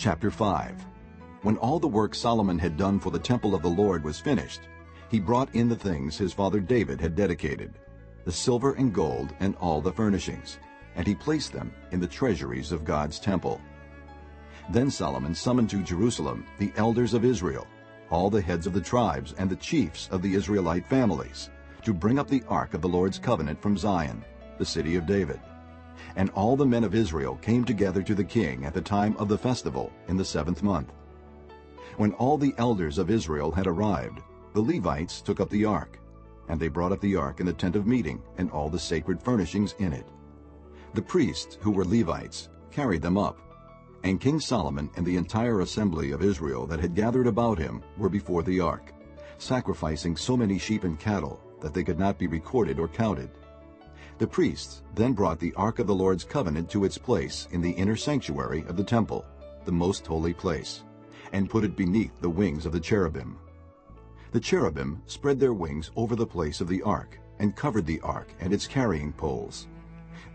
Chapter 5 When all the work Solomon had done for the temple of the Lord was finished, he brought in the things his father David had dedicated, the silver and gold and all the furnishings, and he placed them in the treasuries of God's temple. Then Solomon summoned to Jerusalem the elders of Israel, all the heads of the tribes and the chiefs of the Israelite families, to bring up the ark of the Lord's covenant from Zion, the city of David. And all the men of Israel came together to the king at the time of the festival in the seventh month. When all the elders of Israel had arrived, the Levites took up the ark, and they brought up the ark in the tent of meeting and all the sacred furnishings in it. The priests, who were Levites, carried them up, and King Solomon and the entire assembly of Israel that had gathered about him were before the ark, sacrificing so many sheep and cattle that they could not be recorded or counted. The priests then brought the ark of the Lord's covenant to its place in the inner sanctuary of the temple, the most holy place, and put it beneath the wings of the cherubim. The cherubim spread their wings over the place of the ark and covered the ark and its carrying poles.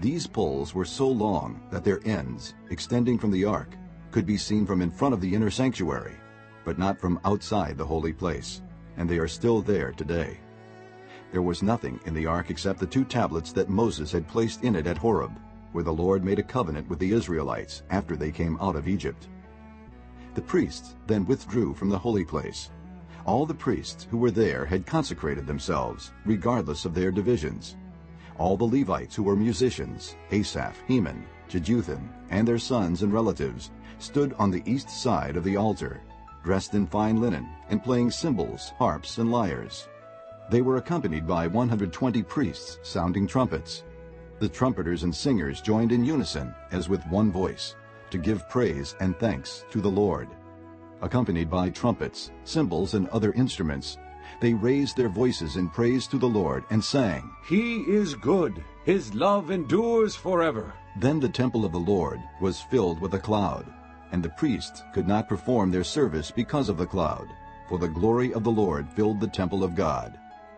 These poles were so long that their ends, extending from the ark, could be seen from in front of the inner sanctuary, but not from outside the holy place, and they are still there today. There was nothing in the ark except the two tablets that Moses had placed in it at Horeb, where the Lord made a covenant with the Israelites after they came out of Egypt. The priests then withdrew from the holy place. All the priests who were there had consecrated themselves, regardless of their divisions. All the Levites who were musicians, Asaph, Heman, Jeduthun, and their sons and relatives, stood on the east side of the altar, dressed in fine linen and playing cymbals, harps, and lyres. They were accompanied by 120 priests sounding trumpets. The trumpeters and singers joined in unison, as with one voice, to give praise and thanks to the Lord. Accompanied by trumpets, cymbals, and other instruments, they raised their voices in praise to the Lord and sang, He is good. His love endures forever. Then the temple of the Lord was filled with a cloud, and the priests could not perform their service because of the cloud, for the glory of the Lord filled the temple of God.